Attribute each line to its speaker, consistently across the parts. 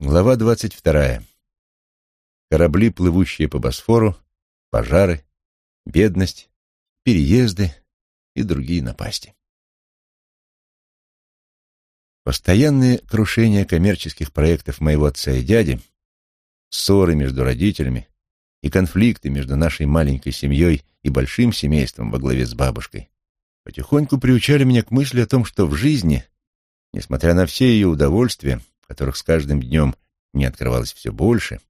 Speaker 1: Глава двадцать вторая. Корабли, плывущие по Босфору, пожары, бедность, переезды и другие напасти. Постоянные крушения коммерческих проектов моего отца и дяди, ссоры между родителями и конфликты между нашей маленькой семьей и большим семейством во главе с бабушкой потихоньку приучали меня к мысли о том, что в жизни, несмотря на все ее удовольствия, которых с каждым днем мне открывалось все больше,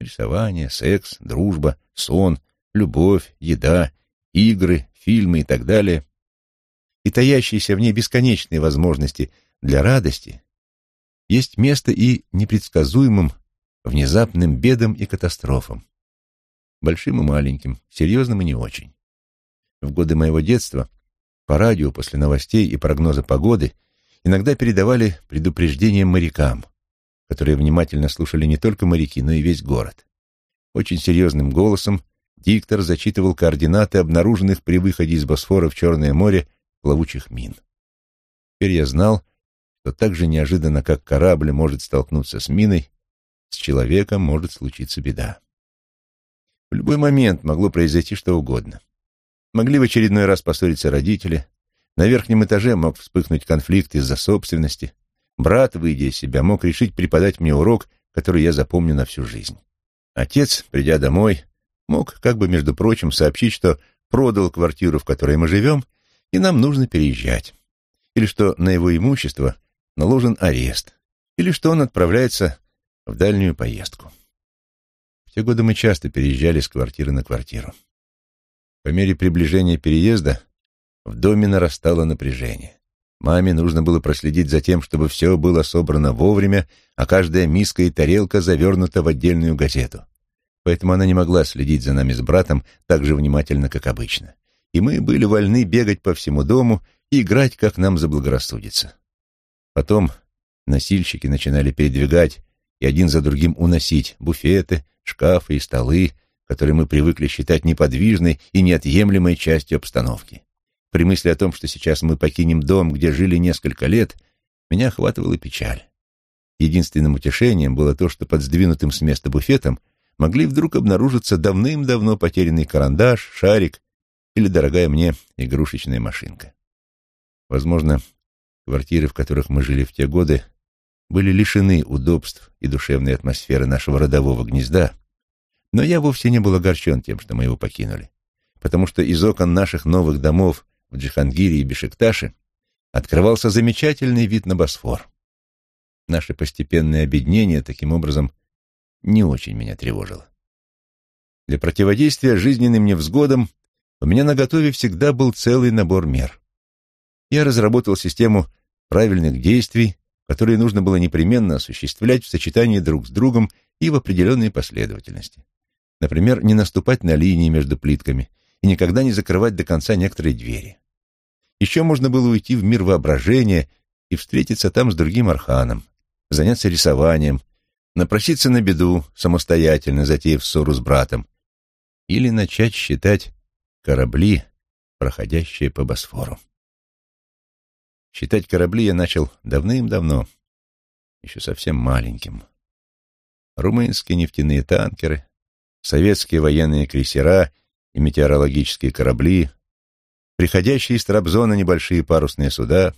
Speaker 1: рисование, секс, дружба, сон, любовь, еда, игры, фильмы и так далее, и таящиеся в ней бесконечные возможности для радости, есть место и непредсказуемым, внезапным бедам и катастрофам, большим и маленьким, серьезным и не очень. В годы моего детства по радио после новостей и прогноза погоды иногда передавали предупреждения морякам, которые внимательно слушали не только моряки, но и весь город. Очень серьезным голосом диктор зачитывал координаты обнаруженных при выходе из Босфора в Черное море плавучих мин. Теперь я знал, что так же неожиданно, как корабль может столкнуться с миной, с человеком может случиться беда. В любой момент могло произойти что угодно. Могли в очередной раз поссориться родители, на верхнем этаже мог вспыхнуть конфликт из-за собственности, брат, выйдя из себя, мог решить преподать мне урок, который я запомню на всю жизнь. Отец, придя домой, мог, как бы, между прочим, сообщить, что продал квартиру, в которой мы живем, и нам нужно переезжать, или что на его имущество наложен арест, или что он отправляется в дальнюю поездку. В те годы мы часто переезжали с квартиры на квартиру. По мере приближения переезда в доме нарастало напряжение. Маме нужно было проследить за тем, чтобы все было собрано вовремя, а каждая миска и тарелка завернута в отдельную газету. Поэтому она не могла следить за нами с братом так же внимательно, как обычно. И мы были вольны бегать по всему дому и играть, как нам заблагорассудится. Потом носильщики начинали передвигать и один за другим уносить буфеты, шкафы и столы, которые мы привыкли считать неподвижной и неотъемлемой частью обстановки. При мысли о том, что сейчас мы покинем дом, где жили несколько лет, меня охватывала печаль. Единственным утешением было то, что под сдвинутым с места буфетом могли вдруг обнаружиться давным-давно потерянный карандаш, шарик или дорогая мне игрушечная машинка. Возможно, квартиры, в которых мы жили в те годы, были лишены удобств и душевной атмосферы нашего родового гнезда, но я вовсе не был огорчен тем, что мы его покинули, потому что из окон наших новых домов в Джихангире и Бешикташе открывался замечательный вид на Босфор. Наше постепенное обеднение, таким образом, не очень меня тревожило. Для противодействия жизненным невзгодам у меня на готове всегда был целый набор мер. Я разработал систему правильных действий, которые нужно было непременно осуществлять в сочетании друг с другом и в определенной последовательности. Например, не наступать на линии между плитками и никогда не закрывать до конца некоторые двери. Еще можно было уйти в мир воображения и встретиться там с другим арханом, заняться рисованием, напроситься на беду, самостоятельно затеяв ссору с братом, или начать считать корабли, проходящие по Босфору. Считать корабли я начал давным-давно, еще совсем маленьким. Румынские нефтяные танкеры, советские военные крейсера и метеорологические корабли, приходящие из Трабзона небольшие парусные суда,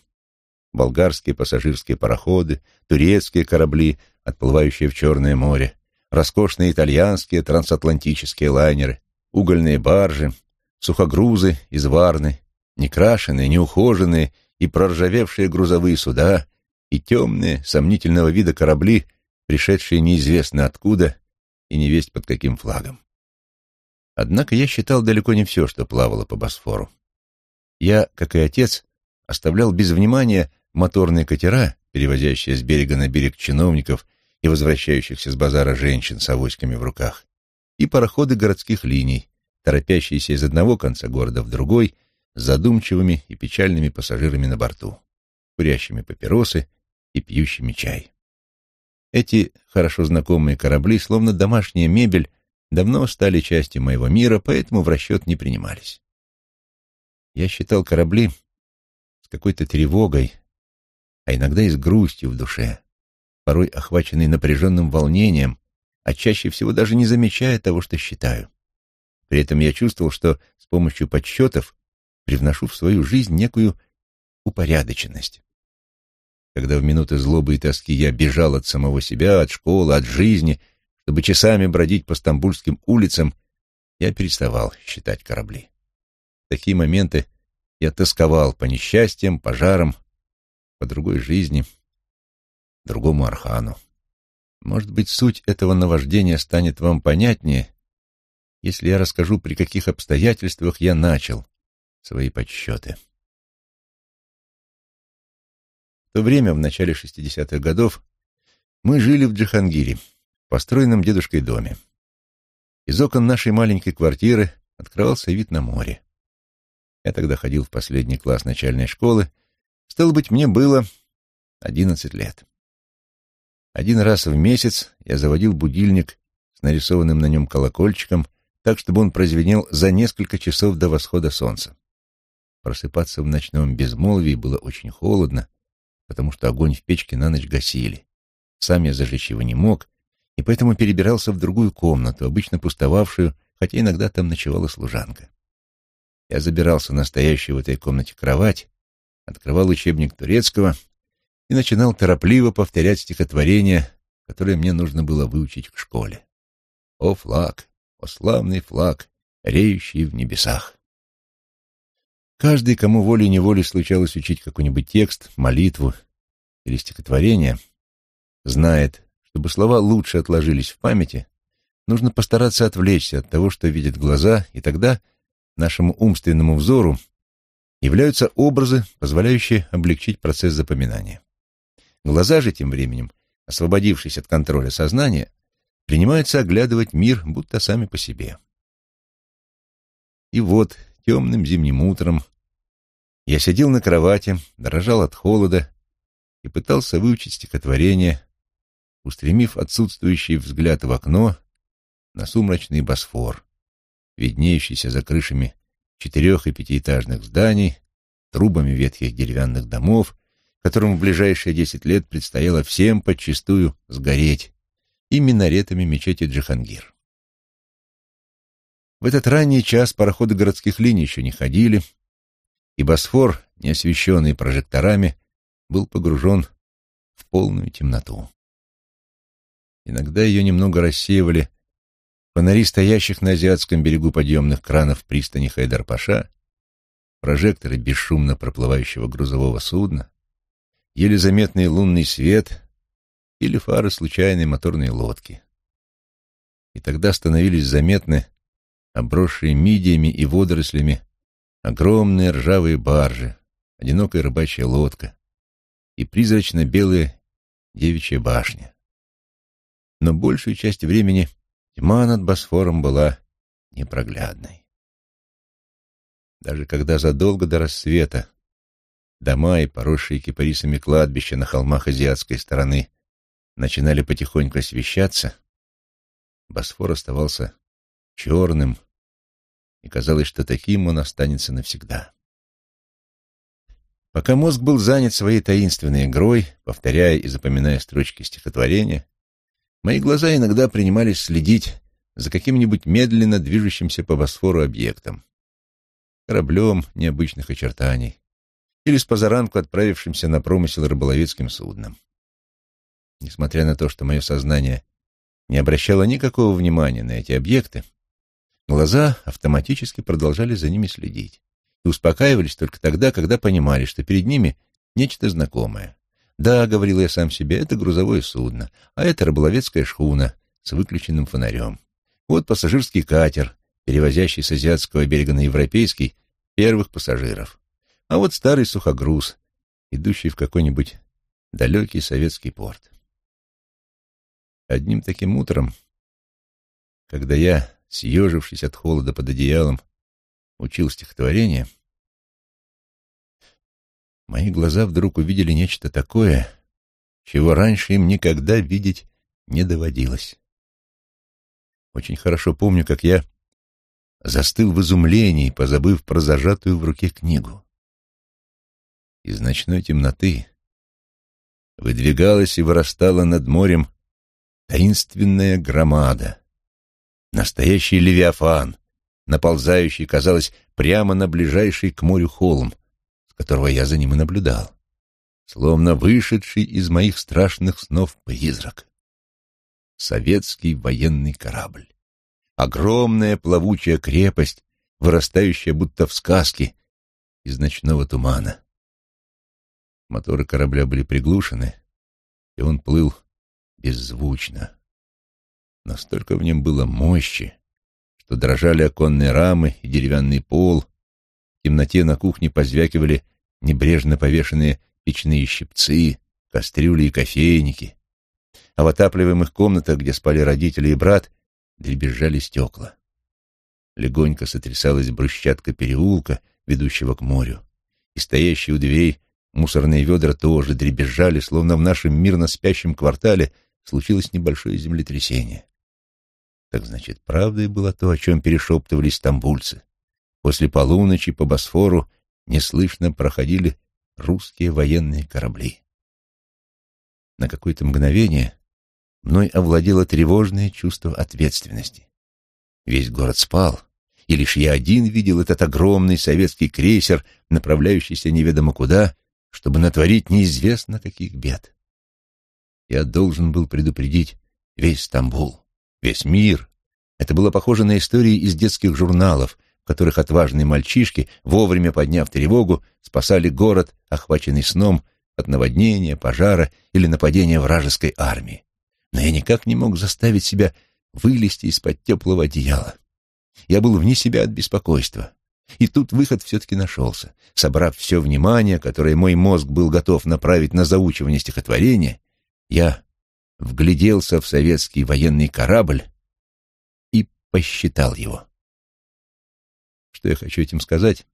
Speaker 1: болгарские пассажирские пароходы, турецкие корабли, отплывающие в Черное море, роскошные итальянские трансатлантические лайнеры, угольные баржи, сухогрузы из Варны, некрашенные, неухоженные и проржавевшие грузовые суда и темные, сомнительного вида корабли, пришедшие неизвестно откуда и не весть под каким флагом. Однако я считал далеко не все, что плавало по Босфору. Я, как и отец, оставлял без внимания моторные катера, перевозящие с берега на берег чиновников и возвращающихся с базара женщин с авоськами в руках, и пароходы городских линий, торопящиеся из одного конца города в другой, с задумчивыми и печальными пассажирами на борту, курящими папиросы и пьющими чай. Эти хорошо знакомые корабли, словно домашняя мебель, давно стали частью моего мира, поэтому в расчет не принимались. Я считал корабли с какой-то тревогой, а иногда и с грустью в душе, порой охваченный напряженным волнением, а чаще всего даже не замечая того, что считаю. При этом я чувствовал, что с помощью подсчетов привношу в свою жизнь некую упорядоченность. Когда в минуты злобы и тоски я бежал от самого себя, от школы, от жизни, чтобы часами бродить по стамбульским улицам, я переставал считать корабли. В такие моменты я тосковал по несчастьям, пожарам, по другой жизни, другому архану. Может быть, суть этого наваждения станет вам понятнее, если я расскажу, при каких обстоятельствах я начал свои подсчеты. В то время, в начале 60-х годов, мы жили в Джихангире, построенном дедушкой доме. Из окон нашей маленькой квартиры открывался вид на море. Я тогда ходил в последний класс начальной школы, стало быть, мне было одиннадцать лет. Один раз в месяц я заводил будильник с нарисованным на нем колокольчиком, так, чтобы он прозвенел за несколько часов до восхода солнца. Просыпаться в ночном безмолвии было очень холодно, потому что огонь в печке на ночь гасили. Сам я зажечь его не мог, и поэтому перебирался в другую комнату, обычно пустовавшую, хотя иногда там ночевала служанка. Я забирался на стоящую в этой комнате кровать, открывал учебник турецкого и начинал торопливо повторять стихотворение, которое мне нужно было выучить в школе. «О флаг, о славный флаг, реющий в небесах!» Каждый, кому волей-неволей случалось учить какой-нибудь текст, молитву или стихотворение, знает, чтобы слова лучше отложились в памяти, нужно постараться отвлечься от того, что видят глаза, и тогда — нашему умственному взору являются образы, позволяющие облегчить процесс запоминания. Глаза же тем временем, освободившись от контроля сознания, принимаются оглядывать мир будто сами по себе. И вот темным зимним утром я сидел на кровати, дрожал от холода и пытался выучить стихотворение, устремив отсутствующий взгляд в окно на сумрачный Босфор, виднеющийся за крышами четырех- и пятиэтажных зданий, трубами ветхих деревянных домов, которым в ближайшие десять лет предстояло всем подчистую сгореть, и минаретами мечети Джихангир. В этот ранний час пароходы городских линий еще не ходили, и Босфор, не освещенный прожекторами, был погружен в полную темноту. Иногда ее немного рассеивали Фонари стоящих на азиатском берегу подъемных кранов пристани Хайдар-Паша, прожекторы бесшумно проплывающего грузового судна, еле заметный лунный свет или фары случайной моторной лодки. И тогда становились заметны обросшие мидиями и водорослями огромные ржавые баржи, одинокая рыбачья лодка и призрачно-белая девичья башня. Но большую часть времени Тьма над Босфором была непроглядной. Даже когда задолго до рассвета дома и поросшие кипарисами кладбища на холмах азиатской стороны начинали потихоньку освещаться, Босфор оставался черным, и казалось, что таким он останется навсегда. Пока мозг был занят своей таинственной игрой, повторяя и запоминая строчки стихотворения, Мои глаза иногда принимались следить за каким-нибудь медленно движущимся по Босфору объектом. Кораблем необычных очертаний или с позаранку отправившимся на промысел рыболовецким судном. Несмотря на то, что мое сознание не обращало никакого внимания на эти объекты, глаза автоматически продолжали за ними следить и успокаивались только тогда, когда понимали, что перед ними нечто знакомое, да, говорил я сам себе, это грузовое судно, а это рыболовецкая шхуна с выключенным фонарем. Вот пассажирский катер, перевозящий с азиатского берега на европейский первых пассажиров. А вот старый сухогруз, идущий в какой-нибудь далекий советский порт. Одним таким утром, когда я, съежившись от холода под одеялом, учил стихотворение, мои глаза вдруг увидели нечто такое, чего раньше им никогда видеть не доводилось. Очень хорошо помню, как я застыл в изумлении, позабыв про зажатую в руке книгу. Из ночной темноты выдвигалась и вырастала над морем таинственная громада. Настоящий левиафан, наползающий, казалось, прямо на ближайший к морю холм, которого я за ним и наблюдал, словно вышедший из моих страшных снов призрак. Советский военный корабль. Огромная плавучая крепость, вырастающая будто в сказке из ночного тумана. Моторы корабля были приглушены, и он плыл беззвучно. Настолько в нем было мощи, что дрожали оконные рамы и деревянный пол, темноте на кухне позвякивали небрежно повешенные печные щипцы, кастрюли и кофейники, а в отапливаемых комнатах, где спали родители и брат, дребезжали стекла. Легонько сотрясалась брусчатка переулка, ведущего к морю, и стоящие у дверей мусорные ведра тоже дребезжали, словно в нашем мирно спящем квартале случилось небольшое землетрясение. Так значит, правдой было то, о чем перешептывались стамбульцы. После полуночи по Босфору неслышно проходили русские военные корабли. На какое-то мгновение мной овладело тревожное чувство ответственности. Весь город спал, и лишь я один видел этот огромный советский крейсер, направляющийся неведомо куда, чтобы натворить неизвестно каких бед. Я должен был предупредить весь Стамбул, весь мир. Это было похоже на истории из детских журналов, которых отважные мальчишки, вовремя подняв тревогу, спасали город, охваченный сном, от наводнения, пожара или нападения вражеской армии. Но я никак не мог заставить себя вылезти из-под теплого одеяла. Я был вне себя от беспокойства. И тут выход все-таки нашелся. Собрав все внимание, которое мой мозг был готов направить на заучивание стихотворения, я вгляделся в советский военный корабль и посчитал его. Что я хочу этим сказать?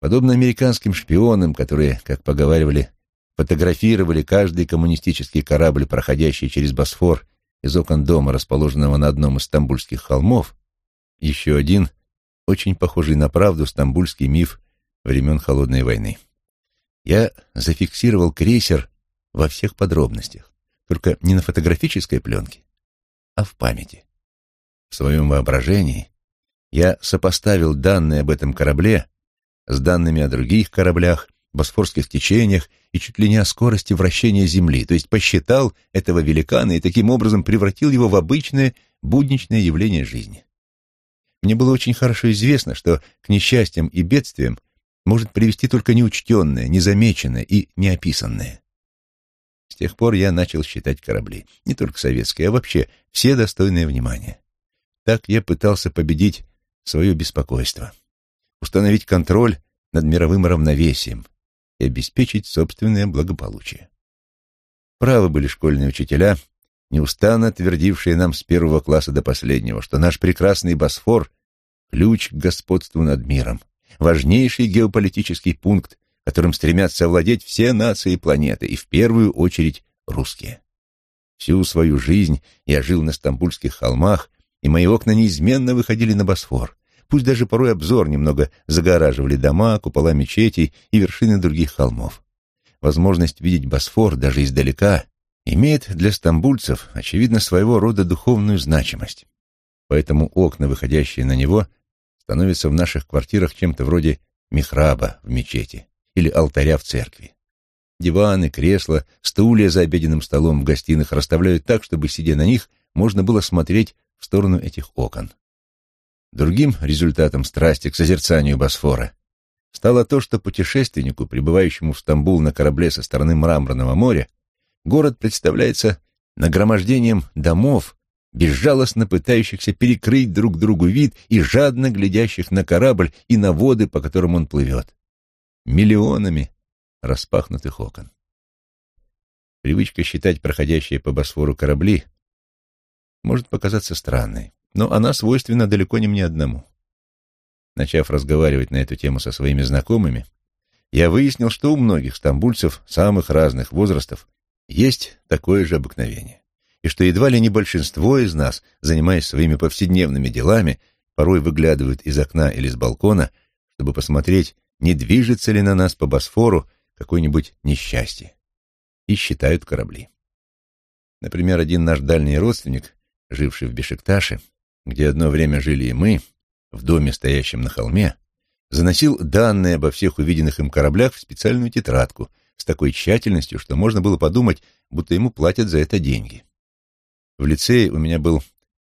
Speaker 1: Подобно американским шпионам, которые, как поговаривали, фотографировали каждый коммунистический корабль, проходящий через Босфор из окон дома, расположенного на одном из стамбульских холмов, еще один, очень похожий на правду, стамбульский миф времен Холодной войны. Я зафиксировал крейсер во всех подробностях, только не на фотографической пленке, а в памяти. В своем воображении я сопоставил данные об этом корабле с данными о других кораблях, босфорских течениях и чуть ли не о скорости вращения Земли, то есть посчитал этого великана и таким образом превратил его в обычное будничное явление жизни. Мне было очень хорошо известно, что к несчастьям и бедствиям может привести только неучтенное, незамеченное и неописанное. С тех пор я начал считать корабли, не только советские, а вообще все достойные внимания. Так я пытался победить свое беспокойство, установить контроль над мировым равновесием и обеспечить собственное благополучие. Правы были школьные учителя, неустанно твердившие нам с первого класса до последнего, что наш прекрасный Босфор — ключ к господству над миром, важнейший геополитический пункт, которым стремятся овладеть все нации планеты, и в первую очередь русские. Всю свою жизнь я жил на Стамбульских холмах, и мои окна неизменно выходили на Босфор. Пусть даже порой обзор немного загораживали дома, купола мечетей и вершины других холмов. Возможность видеть Босфор даже издалека имеет для стамбульцев, очевидно, своего рода духовную значимость. Поэтому окна, выходящие на него, становятся в наших квартирах чем-то вроде михраба в мечети или алтаря в церкви. Диваны, кресла, стулья за обеденным столом в гостиных расставляют так, чтобы, сидя на них, можно было смотреть в сторону этих окон. Другим результатом страсти к созерцанию Босфора стало то, что путешественнику, прибывающему в Стамбул на корабле со стороны Мраморного моря, город представляется нагромождением домов, безжалостно пытающихся перекрыть друг другу вид и жадно глядящих на корабль и на воды, по которым он плывет. Миллионами распахнутых окон. Привычка считать проходящие по Босфору корабли может показаться странной, но она свойственна далеко не мне одному. Начав разговаривать на эту тему со своими знакомыми, я выяснил, что у многих стамбульцев самых разных возрастов есть такое же обыкновение, и что едва ли не большинство из нас, занимаясь своими повседневными делами, порой выглядывают из окна или с балкона, чтобы посмотреть, не движется ли на нас по Босфору какое-нибудь несчастье. и считают корабли. Например, один наш дальний родственник, живший в Бешикташе, где одно время жили и мы, в доме, стоящем на холме, заносил данные обо всех увиденных им кораблях в специальную тетрадку с такой тщательностью, что можно было подумать, будто ему платят за это деньги. В лицее у меня был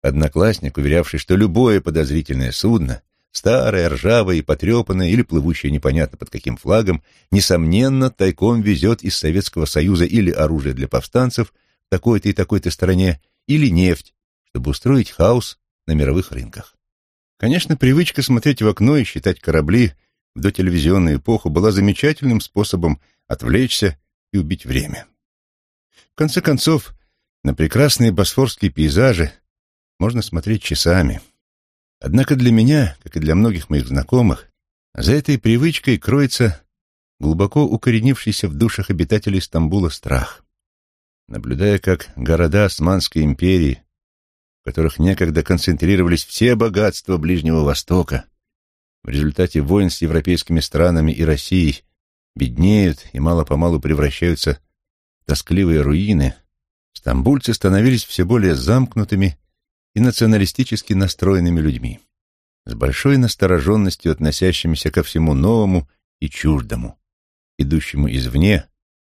Speaker 1: одноклассник, уверявший, что любое подозрительное судно, старое, ржавое и потрепанное или плывущее непонятно под каким флагом, несомненно, тайком везет из Советского Союза или оружие для повстанцев в такой-то и такой-то стране, или нефть, чтобы устроить хаос на мировых рынках. Конечно, привычка смотреть в окно и считать корабли в дотелевизионную эпоху была замечательным способом отвлечься и убить время. В конце концов, на прекрасные босфорские пейзажи можно смотреть часами. Однако для меня, как и для многих моих знакомых, за этой привычкой кроется глубоко укоренившийся в душах обитателей Стамбула страх. Наблюдая, как города Османской империи которых некогда концентрировались все богатства Ближнего Востока, в результате войн с европейскими странами и Россией беднеют и мало-помалу превращаются в тоскливые руины, стамбульцы становились все более замкнутыми и националистически настроенными людьми, с большой настороженностью относящимися ко всему новому и чуждому, идущему извне,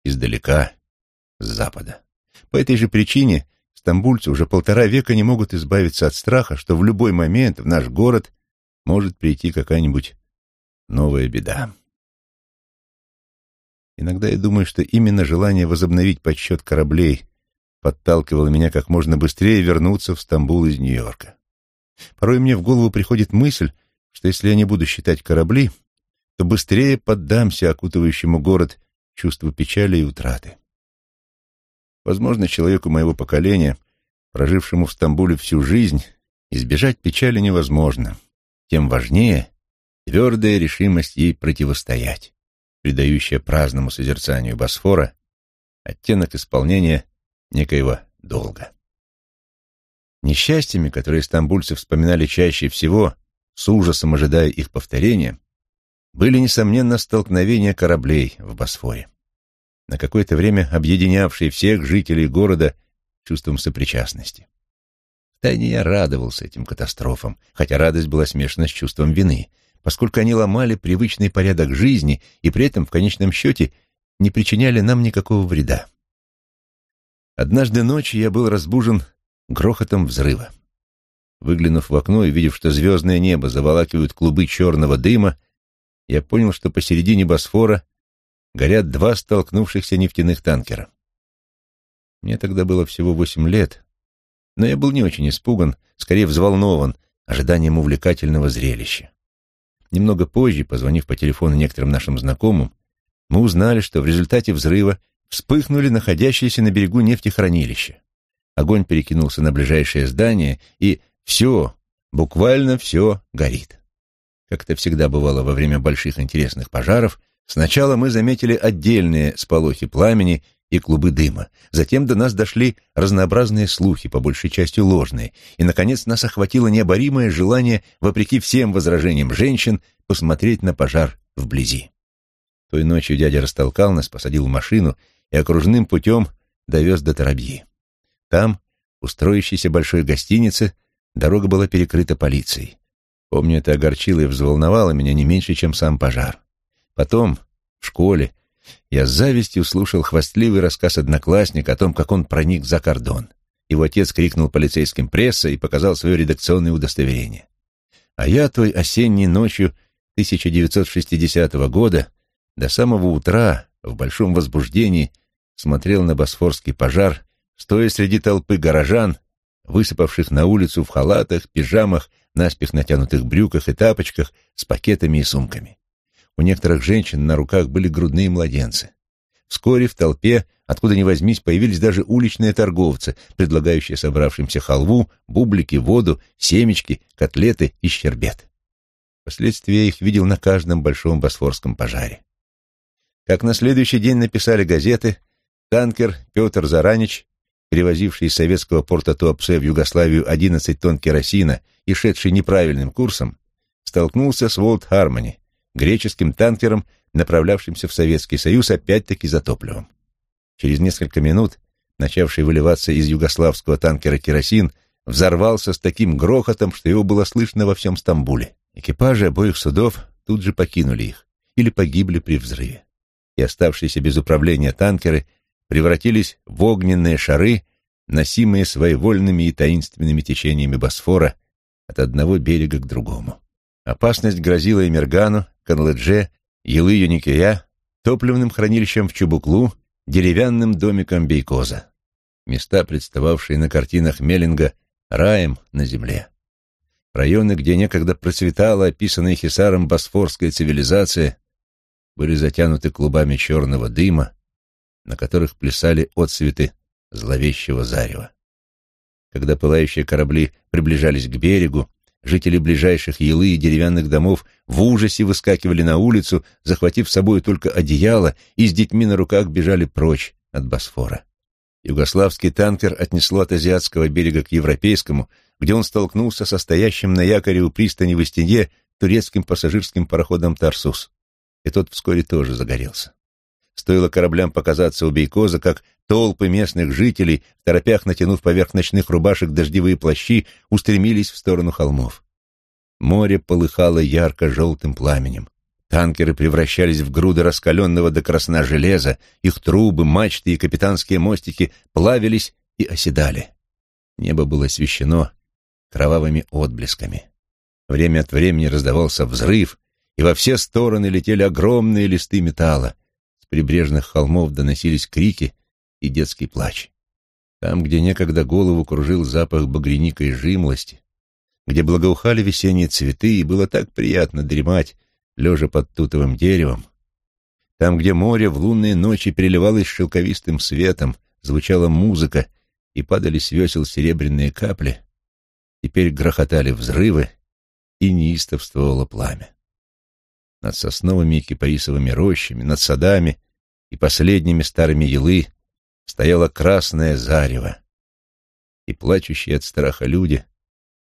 Speaker 1: издалека, с запада. По этой же причине Стамбульцы уже полтора века не могут избавиться от страха, что в любой момент в наш город может прийти какая-нибудь новая беда. Иногда я думаю, что именно желание возобновить подсчет кораблей подталкивало меня как можно быстрее вернуться в Стамбул из Нью-Йорка. Порой мне в голову приходит мысль, что если я не буду считать корабли, то быстрее поддамся окутывающему город чувству печали и утраты. Возможно, человеку моего поколения, прожившему в Стамбуле всю жизнь, избежать печали невозможно. Тем важнее твердая решимость ей противостоять, придающая праздному созерцанию Босфора оттенок исполнения некоего долга. Несчастьями, которые стамбульцы вспоминали чаще всего, с ужасом ожидая их повторения, были, несомненно, столкновения кораблей в Босфоре на какое-то время объединявшие всех жителей города чувством сопричастности. Втайне я радовался этим катастрофам, хотя радость была смешана с чувством вины, поскольку они ломали привычный порядок жизни и при этом в конечном счете не причиняли нам никакого вреда. Однажды ночью я был разбужен грохотом взрыва. Выглянув в окно и видев, что звездное небо заволакивают клубы черного дыма, я понял, что посередине Босфора горят два столкнувшихся нефтяных танкера. Мне тогда было всего восемь лет, но я был не очень испуган, скорее взволнован ожиданием увлекательного зрелища. Немного позже, позвонив по телефону некоторым нашим знакомым, мы узнали, что в результате взрыва вспыхнули находящиеся на берегу нефтехранилища. Огонь перекинулся на ближайшее здание, и все, буквально все горит. Как это всегда бывало во время больших интересных пожаров, Сначала мы заметили отдельные сполохи пламени и клубы дыма. Затем до нас дошли разнообразные слухи, по большей части ложные, и, наконец, нас охватило необоримое желание, вопреки всем возражениям женщин, посмотреть на пожар вблизи. Той ночью дядя растолкал нас, посадил в машину и окружным путем довез до Тарабьи. Там, у строящейся большой гостиницы, дорога была перекрыта полицией. Помню, это огорчило и взволновало меня не меньше, чем сам пожар. Потом, в школе, я с завистью слушал хвастливый рассказ одноклассника о том, как он проник за кордон. Его отец крикнул полицейским пресса и показал свое редакционное удостоверение. А я той осенней ночью 1960 года до самого утра в большом возбуждении смотрел на босфорский пожар, стоя среди толпы горожан, высыпавших на улицу в халатах, пижамах, наспех натянутых брюках и тапочках с пакетами и сумками. У некоторых женщин на руках были грудные младенцы. Вскоре в толпе, откуда ни возьмись, появились даже уличные торговцы, предлагающие собравшимся халву, бублики, воду, семечки, котлеты и щербет. Впоследствии я их видел на каждом большом босфорском пожаре. Как на следующий день написали газеты, танкер Петр Заранич, перевозивший из советского порта Туапсе в Югославию 11 тонн керосина и шедший неправильным курсом, столкнулся с Волт Хармони, греческим танкером, направлявшимся в Советский Союз опять-таки за топливом. Через несколько минут, начавший выливаться из югославского танкера керосин, взорвался с таким грохотом, что его было слышно во всем Стамбуле. Экипажи обоих судов тут же покинули их или погибли при взрыве. И оставшиеся без управления танкеры превратились в огненные шары, носимые своевольными и таинственными течениями Босфора от одного берега к другому. Опасность грозила Эмергану, Канладже, Елы-Юникея, топливным хранилищем в Чубуклу, деревянным домиком Бейкоза. Места, представавшие на картинах Меллинга раем на земле. Районы, где некогда процветала описанная Хисаром босфорская цивилизация, были затянуты клубами черного дыма, на которых плясали отсветы зловещего зарева. Когда пылающие корабли приближались к берегу, жители ближайших елы и деревянных домов в ужасе выскакивали на улицу, захватив с собой только одеяло, и с детьми на руках бежали прочь от Босфора. Югославский танкер отнесло от азиатского берега к европейскому, где он столкнулся со стоящим на якоре у пристани в стене турецким пассажирским пароходом «Тарсус». И тот вскоре тоже загорелся. Стоило кораблям показаться у Бейкоза, как толпы местных жителей, в торопях натянув поверх ночных рубашек дождевые плащи, устремились в сторону холмов. Море полыхало ярко-желтым пламенем. Танкеры превращались в груды раскаленного до красна железа, их трубы, мачты и капитанские мостики плавились и оседали. Небо было освещено кровавыми отблесками. Время от времени раздавался взрыв, и во все стороны летели огромные листы металла. Прибрежных холмов доносились крики и детский плач. Там, где некогда голову кружил запах багряника и жимлости, где благоухали весенние цветы, и было так приятно дремать, лежа под тутовым деревом, там, где море в лунные ночи переливалось шелковистым светом, звучала музыка и падали с весел серебряные капли, теперь грохотали взрывы и неистовствовало пламя. Над сосновыми и кипарисовыми рощами, над садами и последними старыми елы стояло красное зарево, и плачущие от страха люди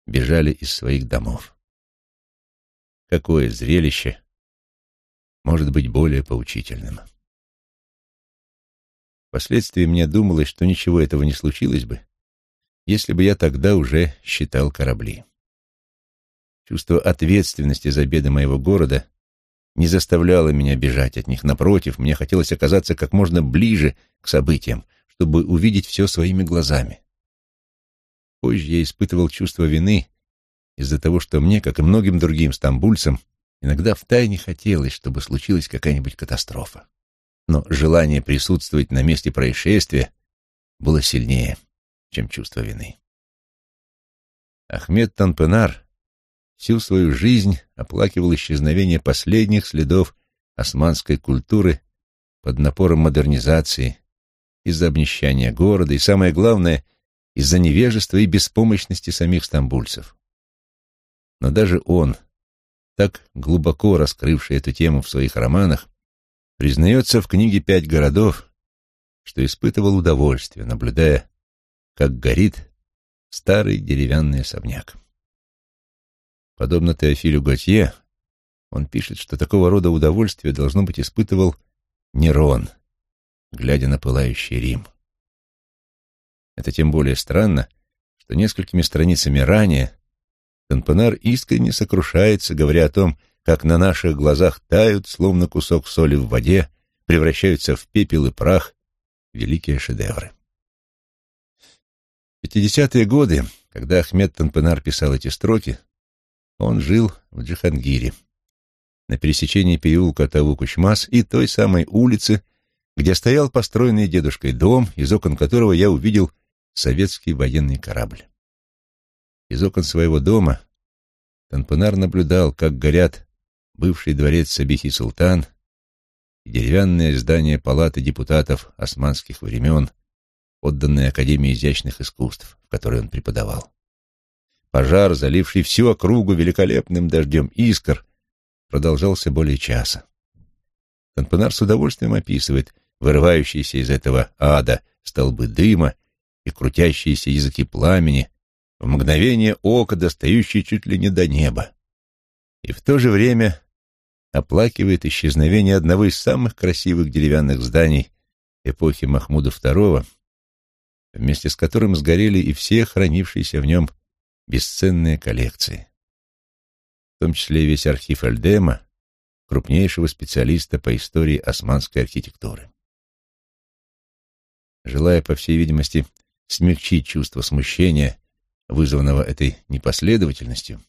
Speaker 1: бежали из своих домов. Какое зрелище может быть более поучительным? Впоследствии мне думалось, что ничего этого не случилось бы, если бы я тогда уже считал корабли. Чувство ответственности за беды моего города не заставляло меня бежать от них. Напротив, мне хотелось оказаться как можно ближе к событиям, чтобы увидеть все своими глазами. Позже я испытывал чувство вины из-за того, что мне, как и многим другим стамбульцам, иногда втайне хотелось, чтобы случилась какая-нибудь катастрофа. Но желание присутствовать на месте происшествия было сильнее, чем чувство вины. Ахмед Танпенар всю свою жизнь оплакивал исчезновение последних следов османской культуры под напором модернизации, из-за обнищания города и, самое главное, из-за невежества и беспомощности самих стамбульцев. Но даже он, так глубоко раскрывший эту тему в своих романах, признается в книге «Пять городов», что испытывал удовольствие, наблюдая, как горит старый деревянный особняк. Подобно Теофилю Готье, он пишет, что такого рода удовольствие должно быть испытывал Нерон, глядя на пылающий Рим. Это тем более странно, что несколькими страницами ранее Тампонар искренне сокрушается, говоря о том, как на наших глазах тают, словно кусок соли в воде, превращаются в пепел и прах великие шедевры. В 50-е годы, когда Ахмед Танпенар писал эти строки, он жил в Джихангире, на пересечении переулка Таву-Кучмас и той самой улицы, где стоял построенный дедушкой дом, из окон которого я увидел советский военный корабль. Из окон своего дома Танпанар наблюдал, как горят бывший дворец Сабихи Султан и деревянное здание палаты депутатов османских времен, отданное Академии изящных искусств, в которой он преподавал. Пожар, заливший всю округу великолепным дождем искр, продолжался более часа. Танпанар с удовольствием описывает вырывающиеся из этого ада столбы дыма и крутящиеся языки пламени, в мгновение ока достающие чуть ли не до неба. И в то же время оплакивает исчезновение одного из самых красивых деревянных зданий эпохи Махмуда II, вместе с которым сгорели и все хранившиеся в нем бесценные коллекции, в том числе весь архив Эльдема, крупнейшего специалиста по истории османской архитектуры. Желая, по всей видимости, смягчить чувство смущения, вызванного этой непоследовательностью,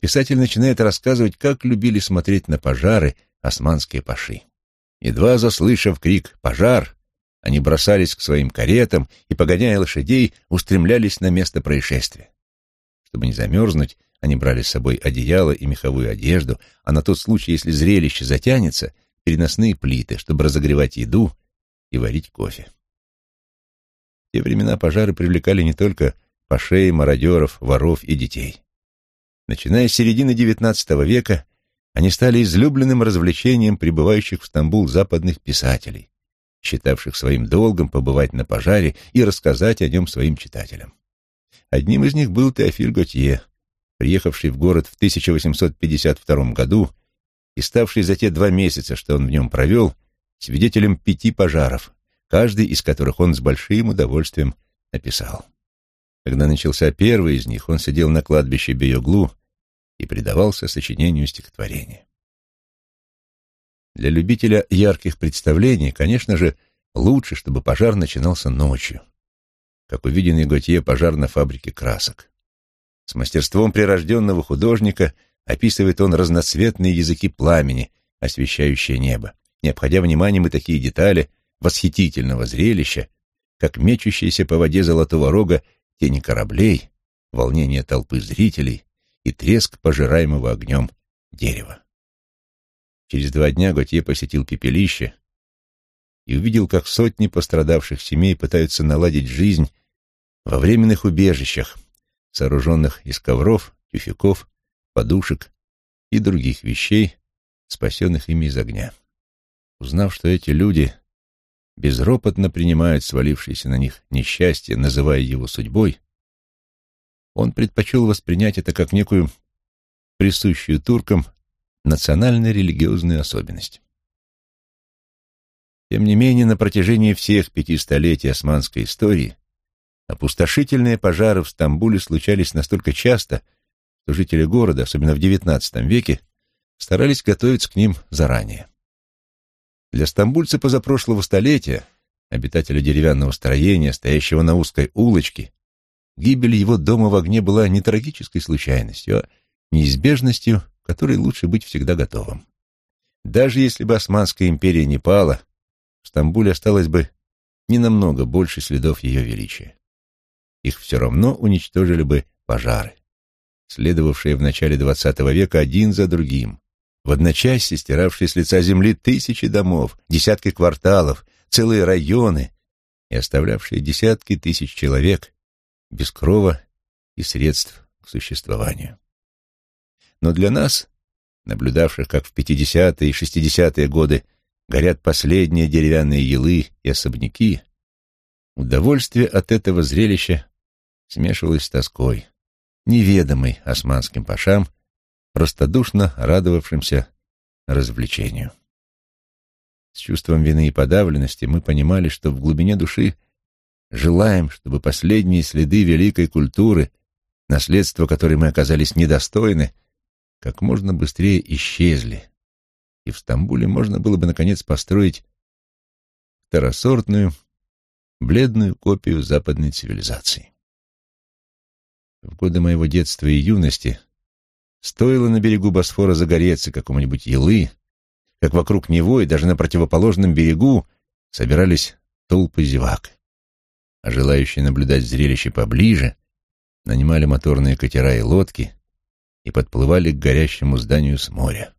Speaker 1: писатель начинает рассказывать, как любили смотреть на пожары османские паши. Едва заслышав крик «Пожар!», они бросались к своим каретам и, погоняя лошадей, устремлялись на место происшествия. Чтобы не замерзнуть, они брали с собой одеяло и меховую одежду, а на тот случай, если зрелище затянется, переносные плиты, чтобы разогревать еду и варить кофе. В те времена пожары привлекали не только пашей, мародеров, воров и детей. Начиная с середины XIX века, они стали излюбленным развлечением прибывающих в Стамбул западных писателей, считавших своим долгом побывать на пожаре и рассказать о нем своим читателям. Одним из них был Теофиль Готье, приехавший в город в 1852 году и ставший за те два месяца, что он в нем провел, свидетелем пяти пожаров, каждый из которых он с большим удовольствием описал. Когда начался первый из них, он сидел на кладбище Бейоглу и предавался сочинению стихотворения. Для любителя ярких представлений, конечно же, лучше, чтобы пожар начинался ночью, как увиденный Готье пожар на фабрике красок. С мастерством прирожденного художника описывает он разноцветные языки пламени, освещающие небо, не обходя вниманием и такие детали восхитительного зрелища, как мечущиеся по воде Золотого Рога тени кораблей, волнение толпы зрителей и треск пожираемого огнем дерева. Через два дня Готье посетил пепелище и увидел, как сотни пострадавших семей пытаются наладить жизнь во временных убежищах, сооруженных из ковров, тюфяков, подушек и других вещей, спасенных ими из огня. Узнав, что эти люди безропотно принимают свалившееся на них несчастье, называя его судьбой, он предпочел воспринять это как некую присущую туркам национально-религиозную особенность. Тем не менее, на протяжении всех пяти столетий османской истории Опустошительные пожары в Стамбуле случались настолько часто, что жители города, особенно в XIX веке, старались готовиться к ним заранее. Для стамбульца позапрошлого столетия, обитателя деревянного строения, стоящего на узкой улочке, гибель его дома в огне была не трагической случайностью, а неизбежностью, которой лучше быть всегда готовым. Даже если бы Османская империя не пала, в Стамбуле осталось бы не намного больше следов ее величия их все равно уничтожили бы пожары, следовавшие в начале XX века один за другим, в одночасье стиравшие с лица земли тысячи домов, десятки кварталов, целые районы и оставлявшие десятки тысяч человек без крова и средств к существованию. Но для нас, наблюдавших, как в 50-е и 60-е годы горят последние деревянные елы и особняки, удовольствие от этого зрелища смешивалась с тоской, неведомой османским пашам, простодушно радовавшимся развлечению. С чувством вины и подавленности мы понимали, что в глубине души желаем, чтобы последние следы великой культуры, наследство которой мы оказались недостойны, как можно быстрее исчезли, и в Стамбуле можно было бы, наконец, построить второсортную, бледную копию западной цивилизации. В годы моего детства и юности стоило на берегу Босфора загореться какому-нибудь елы, как вокруг него и даже на противоположном берегу собирались толпы зевак. А желающие наблюдать зрелище поближе нанимали моторные катера и лодки и подплывали к горящему зданию с моря.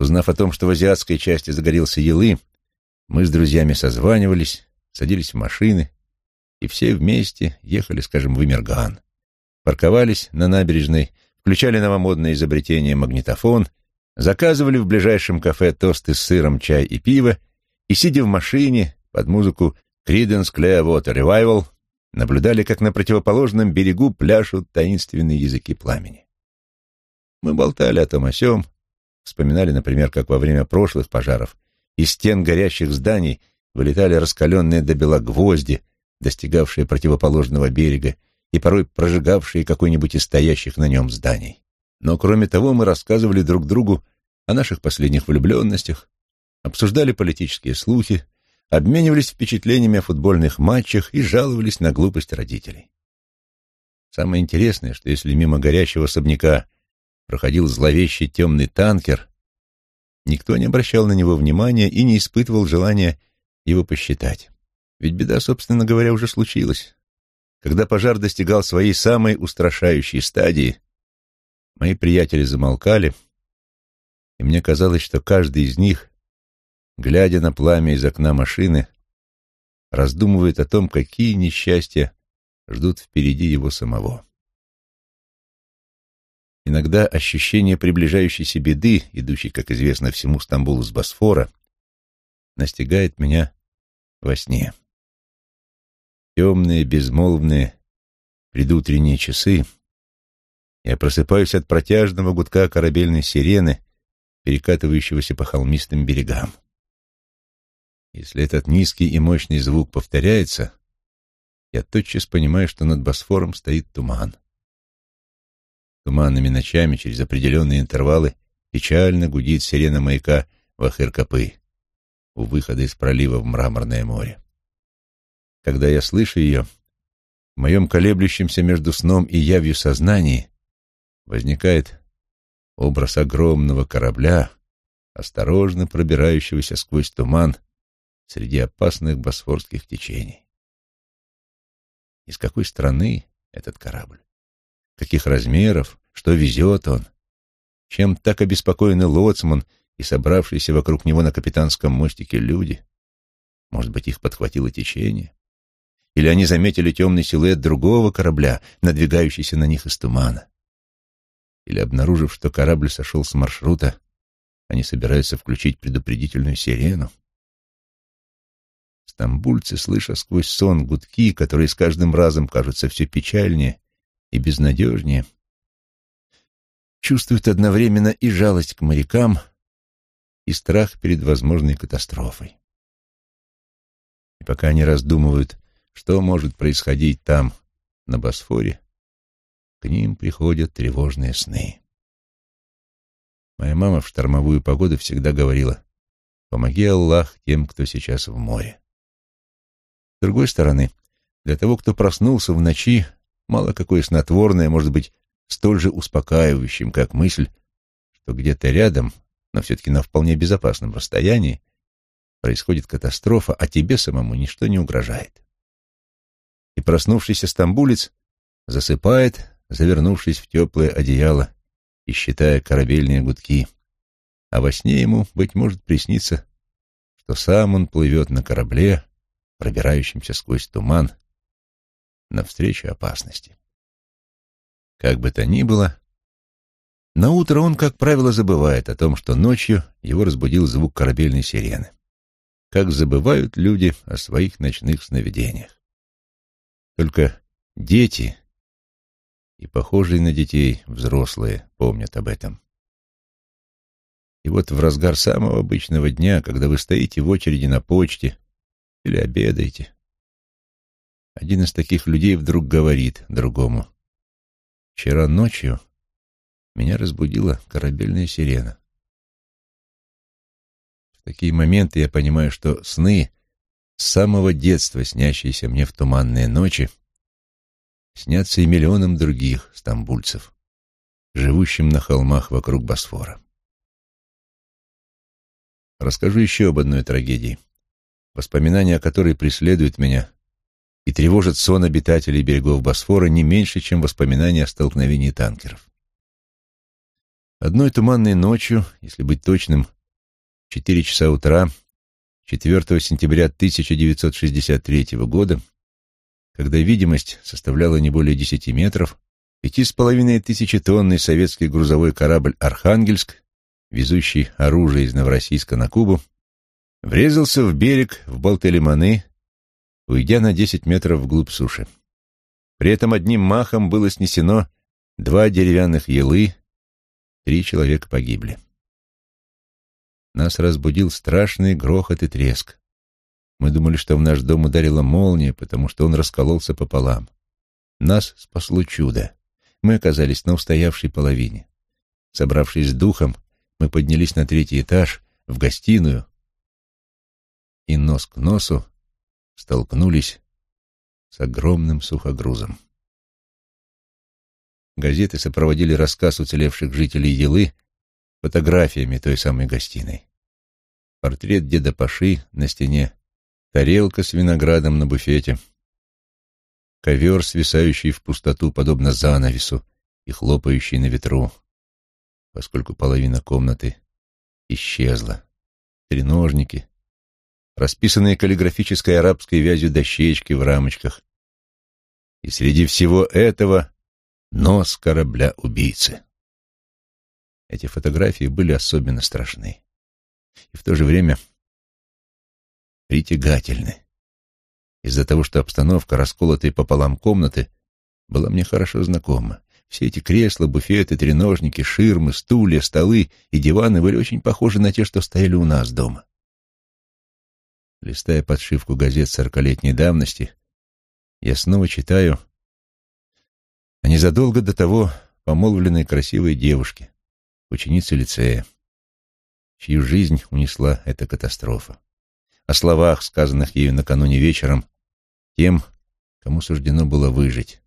Speaker 1: Узнав о том, что в азиатской части загорелся елы, мы с друзьями созванивались, садились в машины и все вместе ехали, скажем, в Эмерган парковались на набережной, включали новомодное изобретение магнитофон, заказывали в ближайшем кафе тосты с сыром, чай и пиво, и, сидя в машине под музыку Creedence Clearwater Revival, наблюдали, как на противоположном берегу пляшут таинственные языки пламени. Мы болтали о том о сём, вспоминали, например, как во время прошлых пожаров из стен горящих зданий вылетали раскаленные до бела гвозди, достигавшие противоположного берега и порой прожигавшие какой-нибудь из стоящих на нем зданий. Но кроме того мы рассказывали друг другу о наших последних влюбленностях, обсуждали политические слухи, обменивались впечатлениями о футбольных матчах и жаловались на глупость родителей. Самое интересное, что если мимо горящего особняка проходил зловещий темный танкер, никто не обращал на него внимания и не испытывал желания его посчитать. Ведь беда, собственно говоря, уже случилась. Когда пожар достигал своей самой устрашающей стадии, мои приятели замолкали, и мне казалось, что каждый из них, глядя на пламя из окна машины, раздумывает о том, какие несчастья ждут впереди его самого. Иногда ощущение приближающейся беды, идущей, как известно, всему Стамбулу с Босфора, настигает меня во сне. Темные, безмолвные, предутренние часы. Я просыпаюсь от протяжного гудка корабельной сирены, перекатывающегося по холмистым берегам. Если этот низкий и мощный звук повторяется, я тотчас понимаю, что над Босфором стоит туман. Туманными ночами через определенные интервалы печально гудит сирена маяка Вахыр-Капы у выхода из пролива в Мраморное море. Когда я слышу ее, в моем колеблющемся между сном и явью сознании возникает образ огромного корабля, осторожно пробирающегося сквозь туман среди опасных босфорских течений. Из какой страны этот корабль? Каких размеров? Что везет он? Чем так обеспокоены лоцман и собравшиеся вокруг него на капитанском мостике люди? Может быть, их подхватило течение? Или они заметили темный силуэт другого корабля, надвигающийся на них из тумана? Или, обнаружив, что корабль сошел с маршрута, они собираются включить предупредительную сирену? Стамбульцы, слыша сквозь сон гудки, которые с каждым разом кажутся все печальнее и безнадежнее, чувствуют одновременно и жалость к морякам, и страх перед возможной катастрофой. И пока они раздумывают, что может происходить там, на Босфоре, к ним приходят тревожные сны. Моя мама в штормовую погоду всегда говорила «Помоги, Аллах, тем, кто сейчас в море». С другой стороны, для того, кто проснулся в ночи, мало какое снотворное может быть столь же успокаивающим, как мысль, что где-то рядом, но все-таки на вполне безопасном расстоянии, происходит катастрофа, а тебе самому ничто не угрожает. И проснувшийся стамбулец засыпает, завернувшись в теплое одеяло и считая корабельные гудки, а во сне ему, быть может, приснится, что сам он плывет на корабле, пробирающимся сквозь туман навстречу опасности. Как бы то ни было, на утро он, как правило, забывает о том, что ночью его разбудил звук корабельной сирены. Как забывают люди о своих ночных сновидениях. Только дети и похожие на детей взрослые помнят об этом. И вот в разгар самого обычного дня, когда вы стоите в очереди на почте или обедаете. Один из таких людей вдруг говорит другому. «Вчера ночью меня разбудила корабельная сирена». В такие моменты я понимаю, что сны, с самого детства снящиеся мне в туманные ночи, снятся и миллионам других стамбульцев, живущим на холмах вокруг Босфора. Расскажу еще об одной трагедии воспоминания о которой преследуют меня и тревожат сон обитателей берегов Босфора не меньше, чем воспоминания о столкновении танкеров. Одной туманной ночью, если быть точным, в 4 часа утра 4 сентября 1963 года, когда видимость составляла не более 10 метров, пяти с половиной тысячи тонный советский грузовой корабль «Архангельск», везущий оружие из Новороссийска на Кубу, врезался в берег в Балтелиманы, уйдя на десять метров вглубь суши. При этом одним махом было снесено два деревянных елы, три человека погибли. Нас разбудил страшный грохот и треск. Мы думали, что в наш дом ударила молния, потому что он раскололся пополам. Нас спасло чудо. Мы оказались на устоявшей половине. Собравшись с духом, мы поднялись на третий этаж, в гостиную, и нос к носу столкнулись с огромным сухогрузом. Газеты сопроводили рассказ уцелевших жителей Елы фотографиями той самой гостиной. Портрет деда Паши на стене, тарелка с виноградом на буфете, ковер, свисающий в пустоту, подобно занавесу и хлопающий на ветру, поскольку половина комнаты исчезла. Треножники, расписанные каллиграфической арабской вязью дощечки в рамочках. И среди всего этого нос корабля-убийцы. Эти фотографии были особенно страшны и в то же время притягательны. Из-за того, что обстановка, расколотая пополам комнаты, была мне хорошо знакома. Все эти кресла, буфеты, треножники, ширмы, стулья, столы и диваны были очень похожи на те, что стояли у нас дома. Листая подшивку газет сорокалетней давности, я снова читаю о незадолго до того помолвленной красивой девушке, ученице лицея, чью жизнь унесла эта катастрофа. О словах, сказанных ею накануне вечером, тем, кому суждено было выжить.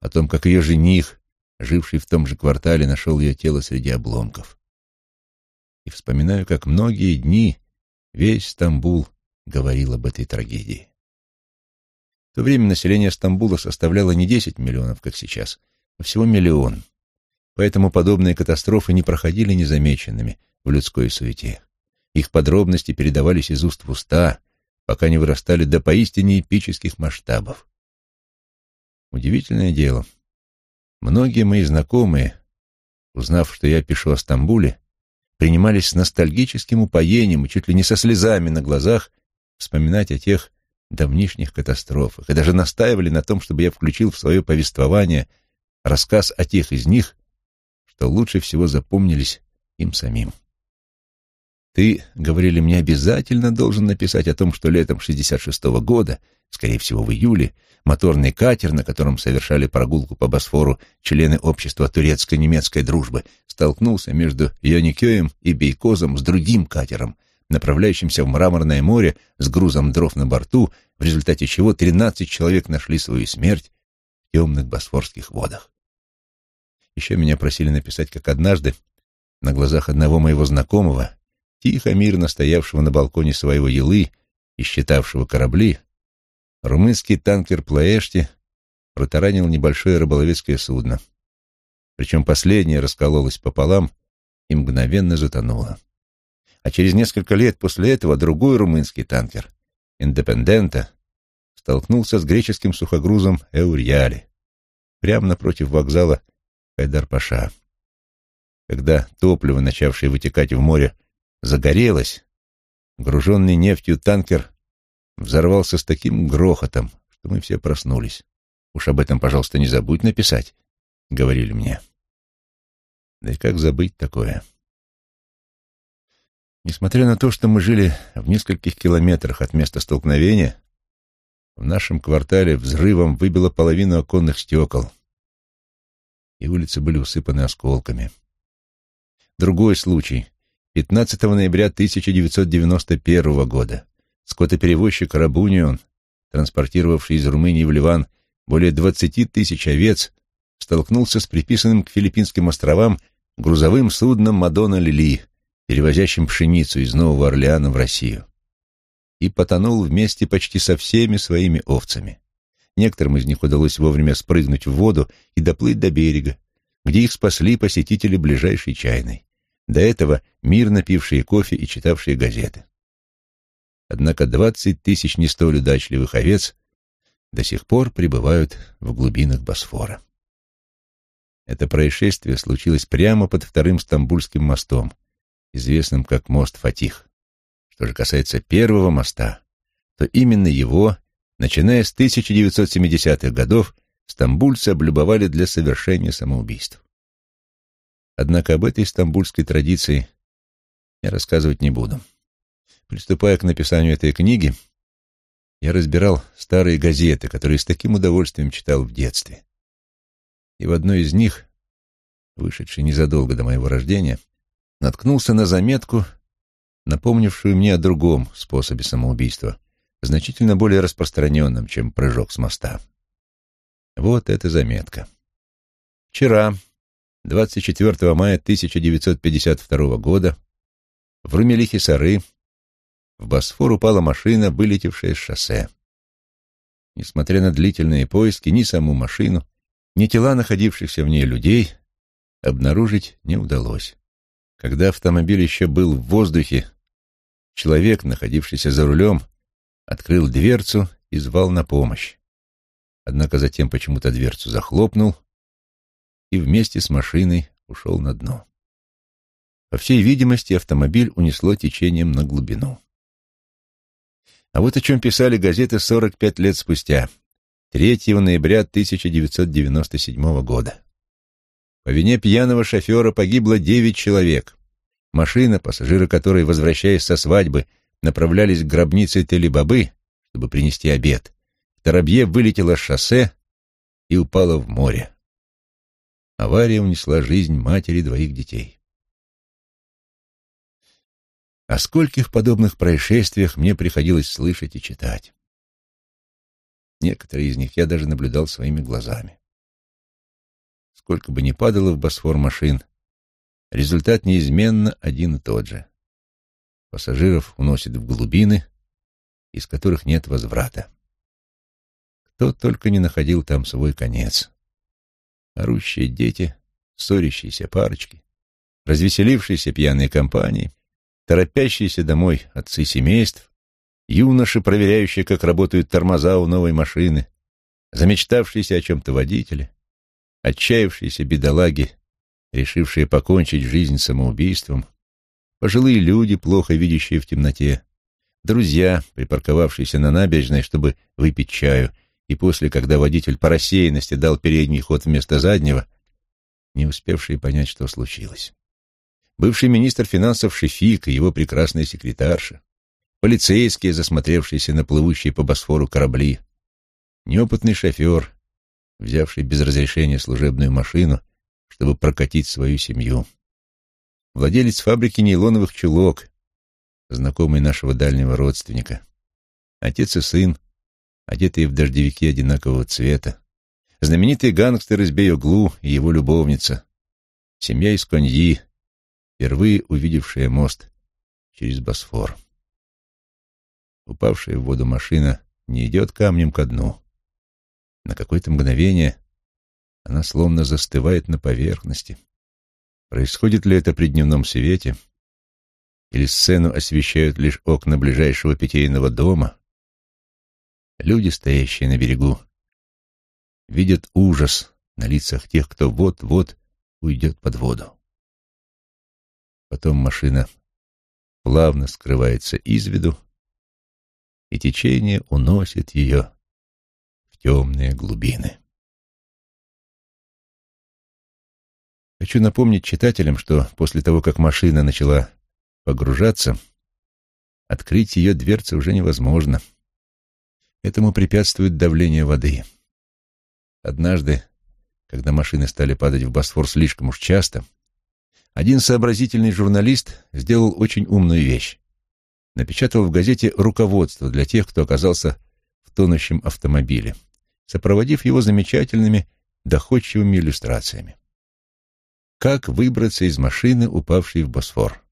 Speaker 1: О том, как ее жених, живший в том же квартале, нашел ее тело среди обломков. И вспоминаю, как многие дни весь Стамбул говорил об этой трагедии. В то время население Стамбула составляло не 10 миллионов, как сейчас, а всего миллион. Поэтому подобные катастрофы не проходили незамеченными в людской суете. Их подробности передавались из уст в уста, пока не вырастали до поистине эпических масштабов. Удивительное дело. Многие мои знакомые, узнав, что я пишу о Стамбуле, принимались с ностальгическим упоением и чуть ли не со слезами на глазах вспоминать о тех давнишних катастрофах и даже настаивали на том, чтобы я включил в свое повествование рассказ о тех из них, что лучше всего запомнились им самим. Ты, говорили мне, обязательно должен написать о том, что летом 66-го года, скорее всего в июле, моторный катер, на котором совершали прогулку по Босфору члены общества турецко-немецкой дружбы, столкнулся между Йоникёем и Бейкозом с другим катером, направляющимся в Мраморное море с грузом дров на борту, в результате чего 13 человек нашли свою смерть в темных босфорских водах. Еще меня просили написать, как однажды, на глазах одного моего знакомого, тихо, мирно стоявшего на балконе своего елы и считавшего корабли, румынский танкер Плаэшти протаранил небольшое рыболовецкое судно. Причем последнее раскололось пополам и мгновенно затонуло. А через несколько лет после этого другой румынский танкер, «Индепендента», столкнулся с греческим сухогрузом «Эурьяли» прямо напротив вокзала Хайдар-Паша. Когда топливо, начавшее вытекать в море, загорелось, груженный нефтью танкер взорвался с таким грохотом, что мы все проснулись. «Уж об этом, пожалуйста, не забудь написать», — говорили мне. Да и как забыть такое? Несмотря на то, что мы жили в нескольких километрах от места столкновения, в нашем квартале взрывом выбило половину оконных стекол, и улицы были усыпаны осколками. Другой случай. 15 ноября 1991 года. Скотоперевозчик Рабунион, транспортировавший из Румынии в Ливан более 20 тысяч овец, столкнулся с приписанным к Филиппинским островам грузовым судном «Мадонна Лили», перевозящим пшеницу из Нового Орлеана в Россию, и потонул вместе почти со всеми своими овцами. Некоторым из них удалось вовремя спрыгнуть в воду и доплыть до берега, где их спасли посетители ближайшей чайной до этого мирно пившие кофе и читавшие газеты. Однако двадцать тысяч не столь удачливых овец до сих пор пребывают в глубинах Босфора. Это происшествие случилось прямо под вторым Стамбульским мостом, известным как мост Фатих. Что же касается первого моста, то именно его, начиная с 1970-х годов, стамбульцы облюбовали для совершения самоубийств. Однако об этой стамбульской традиции я рассказывать не буду. Приступая к написанию этой книги, я разбирал старые газеты, которые с таким удовольствием читал в детстве. И в одной из них, вышедшей незадолго до моего рождения, наткнулся на заметку, напомнившую мне о другом способе самоубийства, значительно более распространенном, чем прыжок с моста. Вот эта заметка. Вчера, 24 мая 1952 года, в Румелихе-Сары в Босфор упала машина, вылетевшая с шоссе. Несмотря на длительные поиски, ни саму машину, ни тела находившихся в ней людей обнаружить не удалось. Когда автомобиль еще был в воздухе, человек, находившийся за рулем, открыл дверцу и звал на помощь. Однако затем почему-то дверцу захлопнул и вместе с машиной ушел на дно. По всей видимости, автомобиль унесло течением на глубину. А вот о чем писали газеты 45 лет спустя, 3 ноября 1997 года. По вине пьяного шофера погибло 9 человек. Машина, пассажиры которой, возвращаясь со свадьбы, направлялись к гробнице Телебабы, чтобы принести обед. Тарабье вылетела с шоссе и упала в море. Авария унесла жизнь матери двоих детей. О скольких подобных происшествиях мне приходилось слышать и читать. Некоторые из них я даже наблюдал своими глазами. Сколько бы ни падало в Босфор машин, результат неизменно один и тот же. Пассажиров уносят в глубины, из которых нет возврата. Кто только не находил там свой конец. Орущие дети, ссорящиеся парочки, развеселившиеся пьяные компании — торопящиеся домой отцы семейств, юноши, проверяющие, как работают тормоза у новой машины, замечтавшиеся о чем-то водители, отчаявшиеся бедолаги, решившие покончить жизнь самоубийством, пожилые люди, плохо видящие в темноте, друзья, припарковавшиеся на набережной, чтобы выпить чаю, и после, когда водитель по рассеянности дал передний ход вместо заднего, не успевшие понять, что случилось. Бывший министр финансов Шефик и его прекрасная секретарша, полицейские, засмотревшиеся на плывущие по Босфору корабли, неопытный шофер, взявший без разрешения служебную машину, чтобы прокатить свою семью, владелец фабрики нейлоновых чулок, знакомый нашего дальнего родственника, отец и сын, одетые в дождевики одинакового цвета, знаменитый гангстер из Бейоглу и его любовница, семья из Коньи, впервые увидевшая мост через Босфор. Упавшая в воду машина не идет камнем ко дну. На какое-то мгновение она словно застывает на поверхности. Происходит ли это при дневном свете? Или сцену освещают лишь окна ближайшего питейного дома? Люди, стоящие на берегу, видят ужас на лицах тех, кто вот-вот уйдет под воду. Потом машина плавно скрывается из виду, и течение уносит ее темные глубины. Хочу напомнить читателям, что после того, как машина начала погружаться, открыть ее дверцы уже невозможно. Этому препятствует давление воды. Однажды, когда машины стали падать в Босфор слишком уж часто, один сообразительный журналист сделал очень умную вещь. Напечатал в газете руководство для тех, кто оказался в тонущем автомобиле, сопроводив его замечательными, доходчивыми иллюстрациями. Как выбраться из машины, упавшей в Босфор?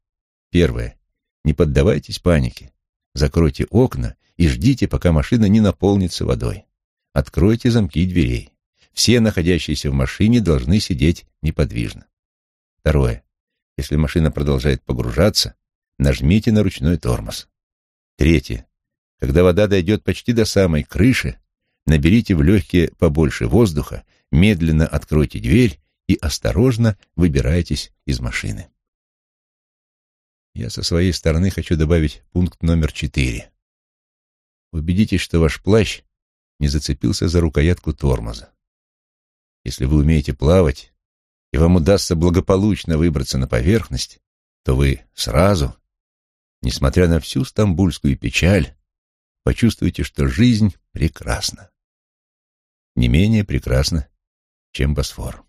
Speaker 1: Первое. Не поддавайтесь панике. Закройте окна и ждите, пока машина не наполнится водой. Откройте замки дверей. Все находящиеся в машине должны сидеть неподвижно. Второе. Если машина продолжает погружаться, нажмите на ручной тормоз. Третье. Когда вода дойдет почти до самой крыши, наберите в легкие побольше воздуха, медленно откройте дверь и осторожно выбирайтесь из машины. Я со своей стороны хочу добавить пункт номер четыре. Убедитесь, что ваш плащ не зацепился за рукоятку тормоза. Если вы умеете плавать, и вам удастся благополучно выбраться на поверхность, то вы сразу, несмотря на всю стамбульскую печаль, почувствуете, что жизнь прекрасна. Не менее прекрасна, чем Босфор.